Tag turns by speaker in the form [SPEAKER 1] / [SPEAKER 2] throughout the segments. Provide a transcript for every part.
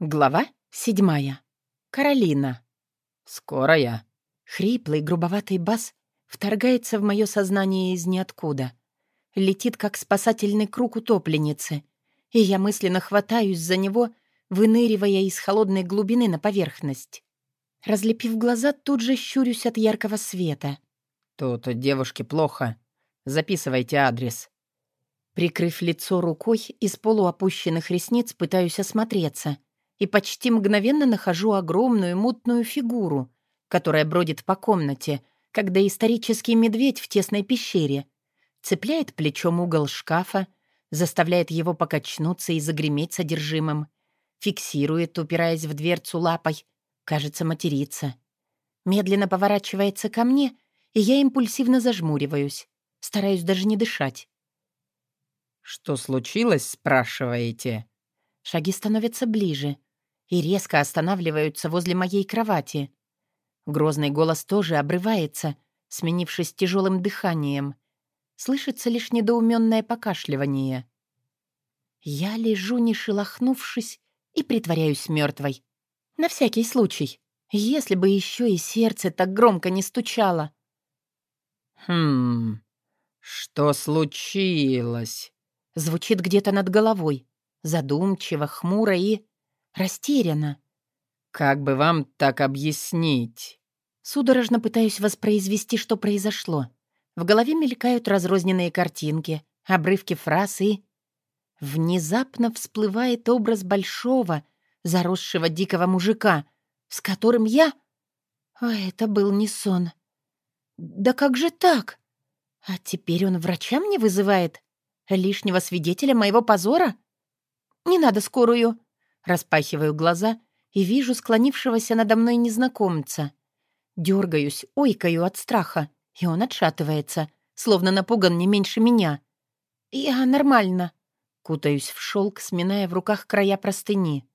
[SPEAKER 1] Глава седьмая. Каролина.
[SPEAKER 2] «Скоро я».
[SPEAKER 1] Хриплый, грубоватый бас вторгается в мое сознание из ниоткуда. Летит, как спасательный круг утопленницы, и я мысленно хватаюсь за него, выныривая из холодной глубины на поверхность. Разлепив глаза, тут же щурюсь от яркого света.
[SPEAKER 2] «Тут девушке плохо. Записывайте адрес».
[SPEAKER 1] Прикрыв лицо рукой, из полуопущенных ресниц пытаюсь осмотреться — и почти мгновенно нахожу огромную мутную фигуру, которая бродит по комнате, как доисторический медведь в тесной пещере, цепляет плечом угол шкафа, заставляет его покачнуться и загреметь содержимым, фиксирует, упираясь в дверцу лапой, кажется, матерится. Медленно поворачивается ко мне, и я импульсивно зажмуриваюсь, стараюсь даже не дышать.
[SPEAKER 2] «Что случилось?» — спрашиваете.
[SPEAKER 1] Шаги становятся ближе — и резко останавливаются возле моей кровати. Грозный голос тоже обрывается, сменившись тяжелым дыханием. Слышится лишь недоуменное покашливание. Я лежу, не шелохнувшись, и притворяюсь мертвой. На всякий случай, если бы еще и сердце так громко не стучало.
[SPEAKER 2] «Хм... Что случилось?»
[SPEAKER 1] Звучит где-то над головой, задумчиво, хмуро и растеряна.
[SPEAKER 2] «Как бы вам так объяснить?»
[SPEAKER 1] Судорожно пытаюсь воспроизвести, что произошло. В голове мелькают разрозненные картинки, обрывки фраз и... Внезапно всплывает образ большого, заросшего дикого мужика, с которым я... А это был не сон. Да как же так? А теперь он врача мне вызывает? Лишнего свидетеля моего позора? Не надо скорую. Распахиваю глаза и вижу склонившегося надо мной незнакомца. Дергаюсь, ойкаю от страха, и он отшатывается, словно напуган не меньше меня. Я нормально. Кутаюсь в шелк, сминая в руках края простыни.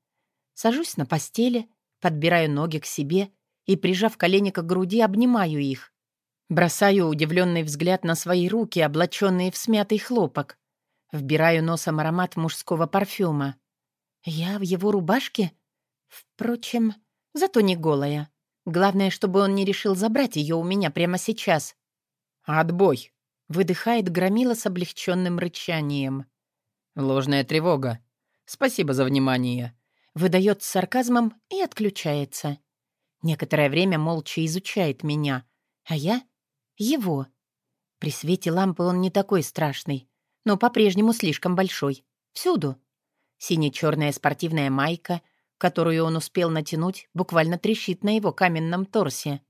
[SPEAKER 1] Сажусь на постели, подбираю ноги к себе и, прижав колени к груди, обнимаю их. Бросаю удивленный взгляд на свои руки, облаченные в смятый хлопок. Вбираю носом аромат мужского парфюма. Я в его рубашке? Впрочем, зато не голая. Главное, чтобы он не решил забрать ее у меня прямо сейчас.
[SPEAKER 2] «Отбой!»
[SPEAKER 1] — выдыхает громила с облегченным рычанием.
[SPEAKER 2] «Ложная тревога. Спасибо за внимание».
[SPEAKER 1] Выдает с сарказмом и отключается. Некоторое время молча изучает меня, а я — его. При свете лампы он не такой страшный, но по-прежнему слишком большой. Всюду. Сине-черная спортивная майка, которую он успел натянуть, буквально трещит на его каменном торсе.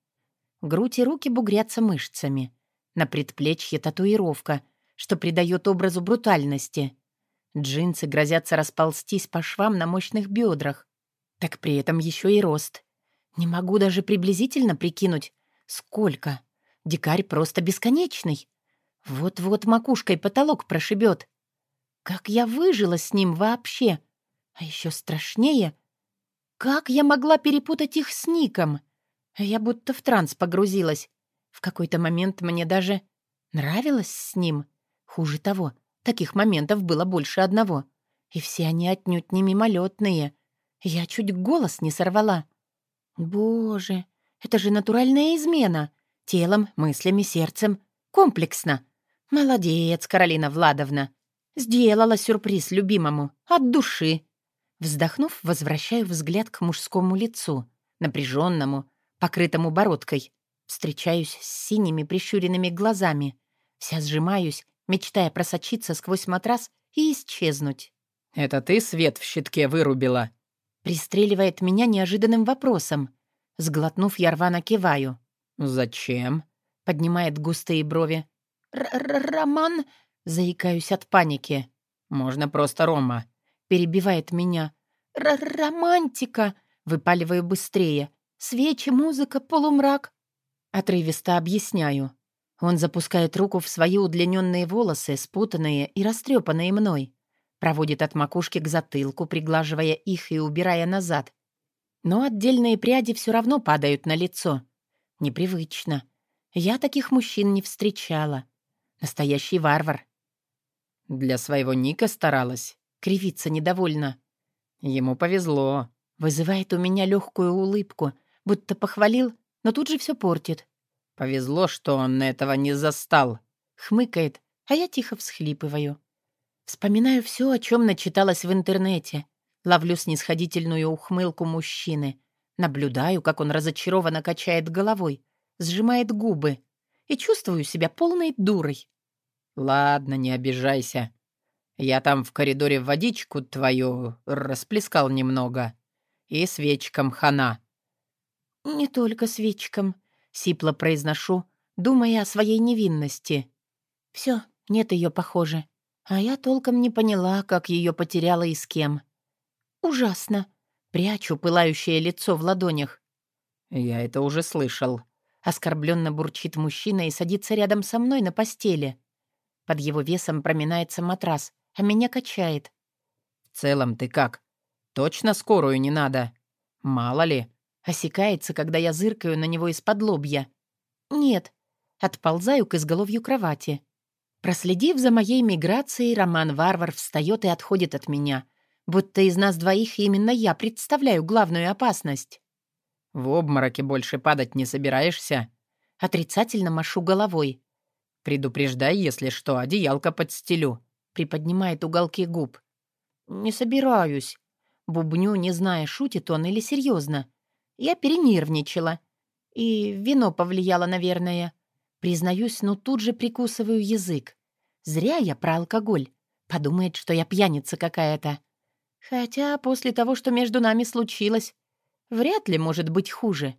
[SPEAKER 1] Грудь и руки бугрятся мышцами. На предплечье татуировка, что придает образу брутальности. Джинсы грозятся расползтись по швам на мощных бедрах. Так при этом еще и рост. Не могу даже приблизительно прикинуть, сколько. Дикарь просто бесконечный. Вот-вот макушкой потолок прошибет. Как я выжила с ним вообще? А еще страшнее, как я могла перепутать их с Ником? Я будто в транс погрузилась. В какой-то момент мне даже нравилось с ним. Хуже того, таких моментов было больше одного. И все они отнюдь не мимолетные. Я чуть голос не сорвала. Боже, это же натуральная измена. Телом, мыслями, сердцем. Комплексно. Молодец, Каролина Владовна. Сделала сюрприз любимому. От души. Вздохнув, возвращаю взгляд к мужскому лицу, напряженному, покрытому бородкой. Встречаюсь с синими прищуренными глазами. Вся сжимаюсь, мечтая просочиться сквозь матрас и исчезнуть.
[SPEAKER 2] «Это ты свет в щитке вырубила?»
[SPEAKER 1] Пристреливает меня неожиданным вопросом. Сглотнув, я рвано киваю.
[SPEAKER 2] «Зачем?»
[SPEAKER 1] — поднимает густые брови. Р «Роман...» Заикаюсь от паники.
[SPEAKER 2] «Можно просто Рома», —
[SPEAKER 1] перебивает меня. Р «Романтика!» — выпаливаю быстрее. «Свечи, музыка, полумрак». Отрывисто объясняю. Он запускает руку в свои удлиненные волосы, спутанные и растрепанные мной. Проводит от макушки к затылку, приглаживая их и убирая назад. Но отдельные пряди все равно падают на лицо. Непривычно. Я таких мужчин не встречала. Настоящий варвар.
[SPEAKER 2] Для своего Ника старалась.
[SPEAKER 1] Кривится недовольно.
[SPEAKER 2] Ему повезло.
[SPEAKER 1] Вызывает у меня легкую улыбку, будто похвалил, но тут же все портит.
[SPEAKER 2] «Повезло, что он этого не застал», —
[SPEAKER 1] хмыкает, а я тихо всхлипываю. Вспоминаю все, о чем начиталась в интернете. Ловлю снисходительную ухмылку мужчины. Наблюдаю, как он разочарованно качает головой, сжимает губы. И чувствую себя полной дурой.
[SPEAKER 2] «Ладно, не обижайся. Я там в коридоре водичку твою расплескал немного. И свечкам хана».
[SPEAKER 1] «Не только свечкам», — сипло произношу, думая о своей невинности. Все, нет ее, похоже. А я толком не поняла, как ее потеряла и с кем. Ужасно. Прячу пылающее лицо в ладонях.
[SPEAKER 2] Я это уже слышал.
[SPEAKER 1] Оскорбленно бурчит мужчина и садится рядом со мной на постели. Под его весом проминается матрас, а меня качает.
[SPEAKER 2] «В целом ты как? Точно скорую не надо? Мало ли».
[SPEAKER 1] Осекается, когда я зыркаю на него из-под лобья. «Нет». Отползаю к изголовью кровати. Проследив за моей миграцией, Роман-варвар встает и отходит от меня, будто из нас двоих именно я представляю главную опасность.
[SPEAKER 2] «В обмороке больше падать не собираешься?»
[SPEAKER 1] Отрицательно машу головой.
[SPEAKER 2] «Предупреждай, если что, одеялко подстелю», — приподнимает уголки губ.
[SPEAKER 1] «Не собираюсь». Бубню, не зная, шутит он или серьезно. Я перенервничала. И вино повлияло, наверное. Признаюсь, но тут же прикусываю язык. Зря я про алкоголь. Подумает, что я пьяница какая-то. Хотя после того, что между нами случилось, вряд ли может быть хуже.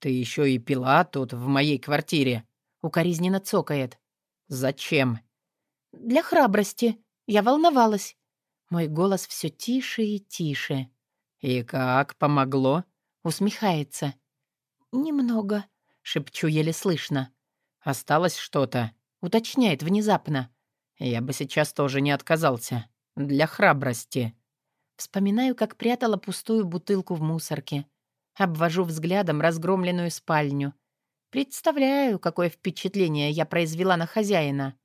[SPEAKER 2] «Ты еще и пила тут, в моей квартире», — укоризненно цокает. «Зачем?»
[SPEAKER 1] «Для храбрости. Я волновалась». Мой голос все тише и тише.
[SPEAKER 2] «И как, помогло?»
[SPEAKER 1] — усмехается. «Немного», — шепчу еле слышно.
[SPEAKER 2] «Осталось что-то?» — уточняет внезапно. «Я бы сейчас тоже не отказался. Для храбрости».
[SPEAKER 1] Вспоминаю, как прятала пустую бутылку в мусорке. Обвожу взглядом разгромленную спальню. Представляю, какое впечатление я произвела на хозяина.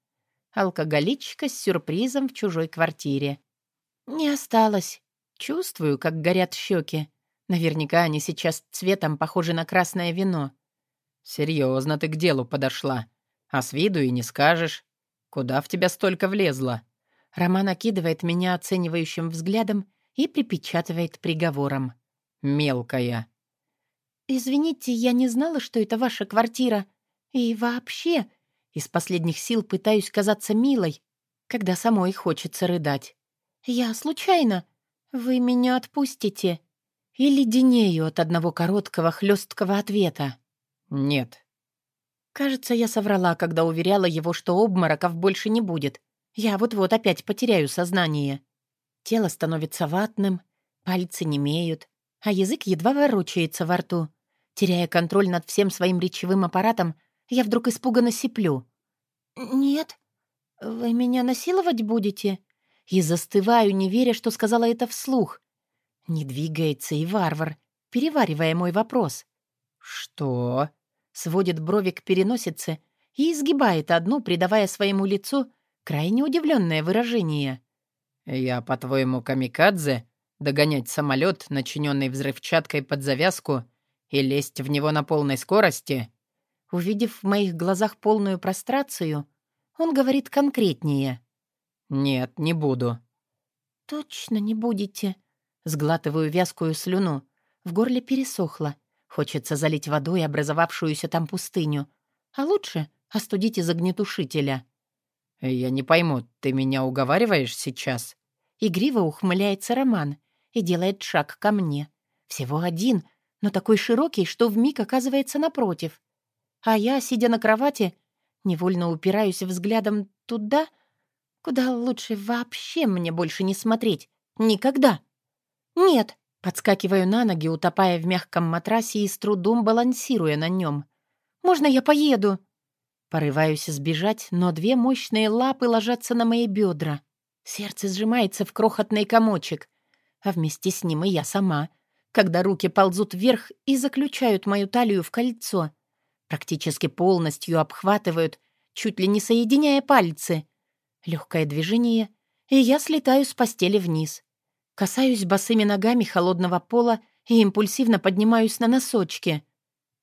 [SPEAKER 1] Алкоголичка с сюрпризом в чужой квартире. Не осталось. Чувствую, как горят щеки. Наверняка они сейчас цветом похожи на красное вино.
[SPEAKER 2] «Серьезно ты к делу подошла. А с виду и не скажешь. Куда в тебя столько влезло?»
[SPEAKER 1] Роман окидывает меня оценивающим взглядом и припечатывает приговором.
[SPEAKER 2] «Мелкая».
[SPEAKER 1] «Извините, я не знала, что это ваша квартира. И вообще...» Из последних сил пытаюсь казаться милой, когда самой хочется рыдать. «Я случайно. Вы меня отпустите?» И леденею от одного короткого хлесткого ответа.
[SPEAKER 2] «Нет».
[SPEAKER 1] Кажется, я соврала, когда уверяла его, что обмороков больше не будет. Я вот-вот опять потеряю сознание. Тело становится ватным, пальцы немеют, а язык едва ворочается во рту. Теряя контроль над всем своим речевым аппаратом, я вдруг испуганно сиплю. «Нет, вы меня насиловать будете?» И застываю, не веря, что сказала это вслух. Не двигается и варвар, переваривая мой вопрос.
[SPEAKER 2] «Что?»
[SPEAKER 1] сводит брови к переносице и изгибает одну, придавая своему лицу крайне удивленное выражение.
[SPEAKER 2] «Я, по-твоему, камикадзе? Догонять самолет, начиненный взрывчаткой под завязку, и лезть в него на полной скорости?»
[SPEAKER 1] Увидев в моих глазах полную прострацию, он говорит конкретнее.
[SPEAKER 2] «Нет, не буду».
[SPEAKER 1] «Точно не будете?» Сглатываю вязкую слюну. В горле пересохло. Хочется залить водой образовавшуюся там пустыню. А лучше остудить из огнетушителя.
[SPEAKER 2] «Я не пойму, ты меня уговариваешь сейчас?»
[SPEAKER 1] Игриво ухмыляется Роман и делает шаг ко мне. Всего один, но такой широкий, что вмиг оказывается напротив. А я, сидя на кровати, невольно упираюсь взглядом туда, куда лучше вообще мне больше не смотреть. Никогда. «Нет!» Подскакиваю на ноги, утопая в мягком матрасе и с трудом балансируя на нем. «Можно я поеду?» Порываюсь сбежать, но две мощные лапы ложатся на мои бедра. Сердце сжимается в крохотный комочек, а вместе с ним и я сама, когда руки ползут вверх и заключают мою талию в кольцо. Практически полностью обхватывают, чуть ли не соединяя пальцы. Легкое движение, и я слетаю с постели вниз. Касаюсь босыми ногами холодного пола и импульсивно поднимаюсь на носочки.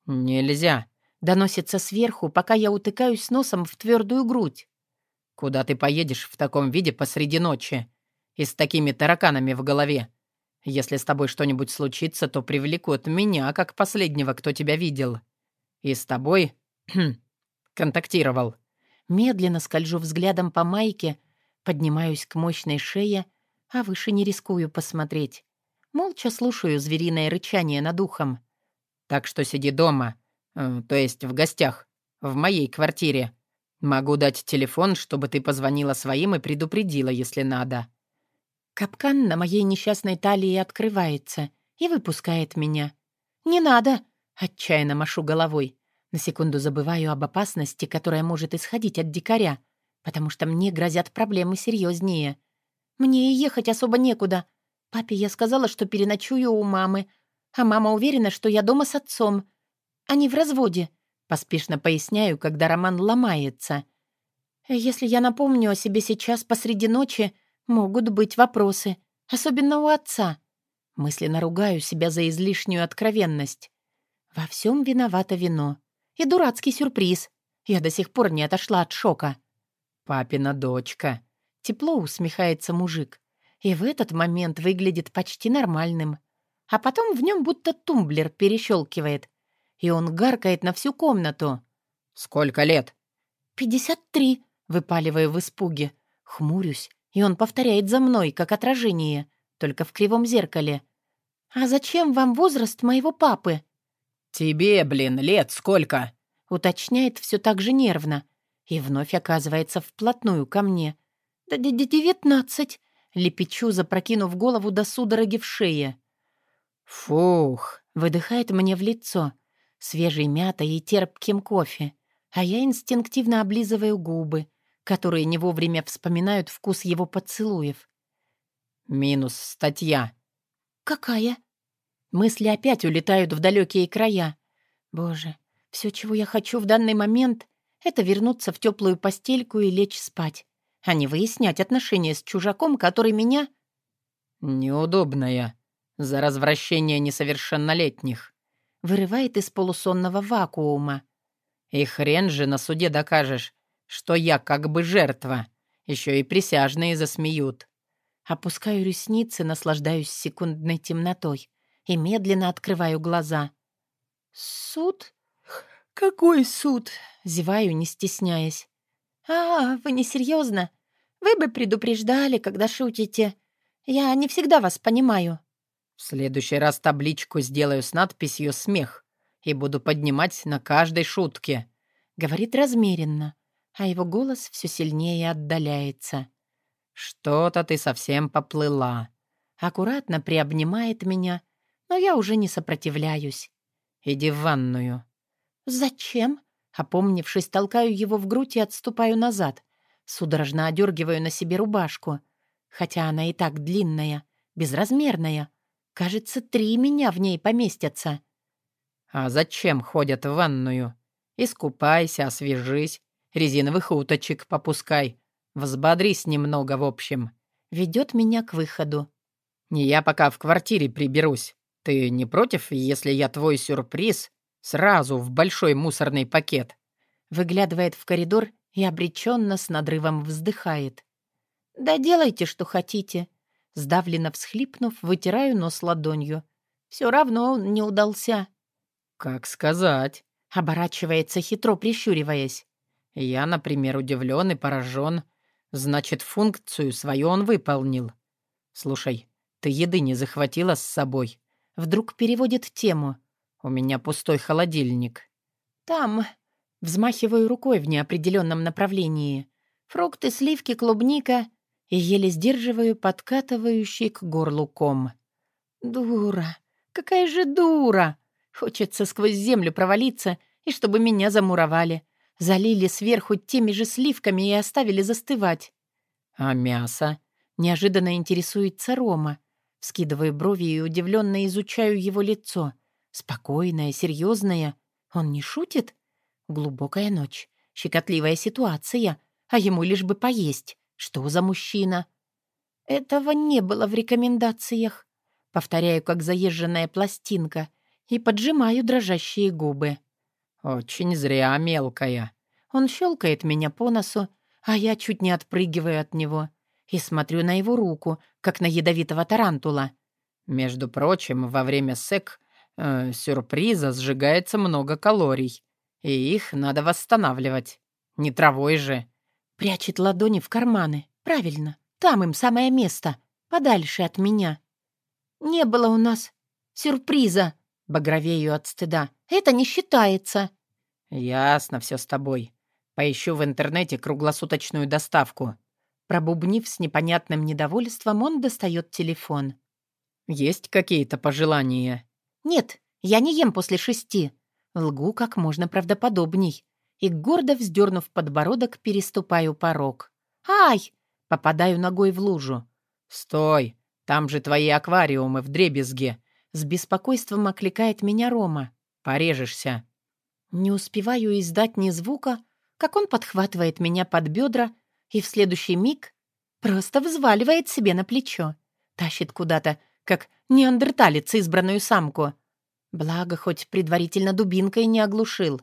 [SPEAKER 2] «Нельзя», —
[SPEAKER 1] доносится сверху, пока я утыкаюсь носом в твердую грудь.
[SPEAKER 2] «Куда ты поедешь в таком виде посреди ночи и с такими тараканами в голове? Если с тобой что-нибудь случится, то привлекут меня, как последнего, кто тебя видел. И с тобой контактировал».
[SPEAKER 1] Медленно скольжу взглядом по майке, поднимаюсь к мощной шее, а выше не рискую посмотреть. Молча слушаю звериное рычание над ухом.
[SPEAKER 2] «Так что сиди дома, э, то есть в гостях, в моей квартире. Могу дать телефон, чтобы ты позвонила своим и предупредила, если надо».
[SPEAKER 1] Капкан на моей несчастной талии открывается и выпускает меня. «Не надо!» — отчаянно машу головой. На секунду забываю об опасности, которая может исходить от дикаря, потому что мне грозят проблемы серьезнее. Мне и ехать особо некуда. Папе я сказала, что переночую у мамы, а мама уверена, что я дома с отцом. Они в разводе, поспешно поясняю, когда роман ломается. Если я напомню о себе сейчас посреди ночи, могут быть вопросы, особенно у отца. Мысленно ругаю себя за излишнюю откровенность. Во всем виновато вино. И дурацкий сюрприз. Я до сих пор не отошла от шока.
[SPEAKER 2] «Папина дочка».
[SPEAKER 1] Тепло усмехается мужик. И в этот момент выглядит почти нормальным. А потом в нем будто тумблер перещелкивает. И он гаркает на всю комнату.
[SPEAKER 2] «Сколько лет?»
[SPEAKER 1] «Пятьдесят три», — выпаливаю в испуге. Хмурюсь, и он повторяет за мной, как отражение, только в кривом зеркале. «А зачем вам возраст моего папы?»
[SPEAKER 2] «Тебе, блин, лет сколько?»
[SPEAKER 1] Уточняет все так же нервно. И вновь оказывается вплотную ко мне. «Да девятнадцать!» Лепечу, запрокинув голову до судороги в шее.
[SPEAKER 2] «Фух!»
[SPEAKER 1] — выдыхает мне в лицо. Свежей мятой и терпким кофе. А я инстинктивно облизываю губы, которые не вовремя вспоминают вкус его поцелуев.
[SPEAKER 2] «Минус статья».
[SPEAKER 1] «Какая?» Мысли опять улетают в далекие края. Боже, все, чего я хочу в данный момент, это вернуться в теплую постельку и лечь спать, а не выяснять отношения с чужаком, который меня...
[SPEAKER 2] «Неудобная. За развращение несовершеннолетних».
[SPEAKER 1] Вырывает из полусонного вакуума.
[SPEAKER 2] «И хрен же на суде докажешь, что я как бы жертва. Еще и присяжные засмеют».
[SPEAKER 1] Опускаю ресницы, наслаждаюсь секундной темнотой и медленно открываю глаза. «Суд? Какой суд?» — зеваю, не стесняясь. «А, вы не серьезно? Вы бы предупреждали, когда шутите. Я не всегда вас понимаю».
[SPEAKER 2] «В следующий раз табличку сделаю с надписью «Смех» и буду поднимать на каждой шутке», —
[SPEAKER 1] говорит размеренно, а его голос все сильнее отдаляется.
[SPEAKER 2] «Что-то ты совсем поплыла».
[SPEAKER 1] Аккуратно приобнимает меня но я уже не сопротивляюсь.
[SPEAKER 2] «Иди в ванную».
[SPEAKER 1] «Зачем?» Опомнившись, толкаю его в грудь и отступаю назад. Судорожно одергиваю на себе рубашку. Хотя она и так длинная, безразмерная. Кажется, три меня в ней поместятся.
[SPEAKER 2] «А зачем ходят в ванную? Искупайся, освежись, резиновых уточек попускай. Взбодрись немного, в общем».
[SPEAKER 1] Ведет меня к выходу.
[SPEAKER 2] «Не я пока в квартире приберусь. «Ты не против, если я твой сюрприз сразу в большой мусорный пакет?»
[SPEAKER 1] Выглядывает в коридор и обреченно с надрывом вздыхает. «Да делайте, что хотите». Сдавленно всхлипнув, вытираю нос ладонью. «Все равно он не удался».
[SPEAKER 2] «Как сказать?»
[SPEAKER 1] Оборачивается хитро, прищуриваясь.
[SPEAKER 2] «Я, например, удивлен и поражен. Значит, функцию свою он выполнил. Слушай, ты еды не захватила с собой?»
[SPEAKER 1] Вдруг переводит тему.
[SPEAKER 2] «У меня пустой холодильник».
[SPEAKER 1] «Там...» Взмахиваю рукой в неопределенном направлении. Фрукты, сливки, клубника. И еле сдерживаю подкатывающий к горлу ком. «Дура! Какая же дура!» Хочется сквозь землю провалиться, и чтобы меня замуровали. Залили сверху теми же сливками и оставили застывать.
[SPEAKER 2] «А мясо?»
[SPEAKER 1] Неожиданно интересуется Рома. Скидываю брови и удивленно изучаю его лицо. Спокойное, серьезное. Он не шутит? Глубокая ночь, щекотливая ситуация, а ему лишь бы поесть. Что за мужчина? Этого не было в рекомендациях. Повторяю, как заезженная пластинка, и поджимаю дрожащие губы.
[SPEAKER 2] «Очень зря, мелкая».
[SPEAKER 1] Он щелкает меня по носу, а я чуть не отпрыгиваю от него и смотрю на его руку, как на ядовитого тарантула.
[SPEAKER 2] Между прочим, во время сек э, сюрприза сжигается много калорий, и их надо восстанавливать. Не травой же.
[SPEAKER 1] Прячет ладони в карманы. Правильно, там им самое место, подальше от меня. Не было у нас сюрприза, багровею от стыда. Это не считается.
[SPEAKER 2] Ясно все с тобой. Поищу в интернете круглосуточную доставку.
[SPEAKER 1] Пробубнив с непонятным недовольством, он достает телефон.
[SPEAKER 2] «Есть какие-то пожелания?»
[SPEAKER 1] «Нет, я не ем после шести». Лгу как можно правдоподобней. И, гордо вздернув подбородок, переступаю порог. «Ай!» — попадаю ногой в лужу.
[SPEAKER 2] «Стой! Там же твои аквариумы в дребезге!»
[SPEAKER 1] С беспокойством окликает меня Рома.
[SPEAKER 2] «Порежешься!»
[SPEAKER 1] Не успеваю издать ни звука, как он подхватывает меня под бедра и в следующий миг просто взваливает себе на плечо. Тащит куда-то, как неандерталец избранную самку. Благо, хоть предварительно дубинкой не оглушил.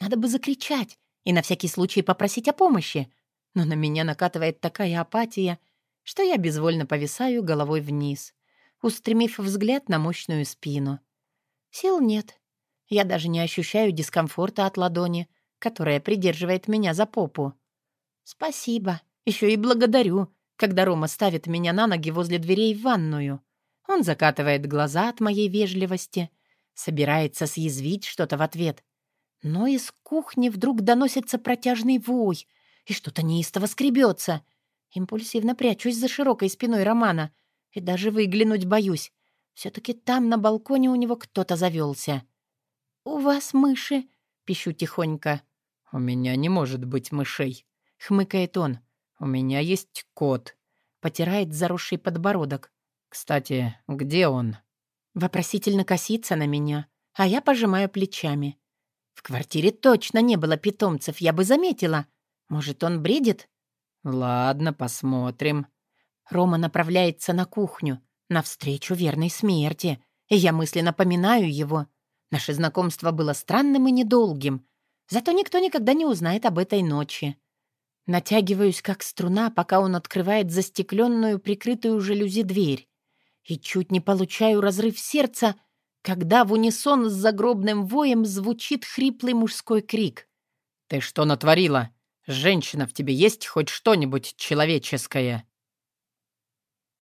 [SPEAKER 1] Надо бы закричать и на всякий случай попросить о помощи. Но на меня накатывает такая апатия, что я безвольно повисаю головой вниз, устремив взгляд на мощную спину. Сил нет. Я даже не ощущаю дискомфорта от ладони, которая придерживает меня за попу. Спасибо. Еще и благодарю, когда Рома ставит меня на ноги возле дверей в ванную. Он закатывает глаза от моей вежливости, собирается съязвить что-то в ответ. Но из кухни вдруг доносится протяжный вой, и что-то неистово скребется. Импульсивно прячусь за широкой спиной Романа и даже выглянуть боюсь. Все-таки там на балконе у него кто-то завелся. «У вас мыши?» — пищу тихонько.
[SPEAKER 2] «У меня не может быть мышей», —
[SPEAKER 1] хмыкает он.
[SPEAKER 2] «У меня есть кот», —
[SPEAKER 1] потирает заросший подбородок.
[SPEAKER 2] «Кстати, где он?»
[SPEAKER 1] Вопросительно косится на меня, а я пожимаю плечами. В квартире точно не было питомцев, я бы заметила. Может, он бредит?
[SPEAKER 2] Ладно, посмотрим.
[SPEAKER 1] Рома направляется на кухню, навстречу верной смерти, я мысленно поминаю его. Наше знакомство было странным и недолгим, зато никто никогда не узнает об этой ночи. Натягиваюсь, как струна, пока он открывает застекленную, прикрытую жалюзи дверь и чуть не получаю разрыв сердца, когда в унисон с загробным воем звучит хриплый мужской крик.
[SPEAKER 2] «Ты что натворила? Женщина, в тебе есть хоть что-нибудь человеческое?»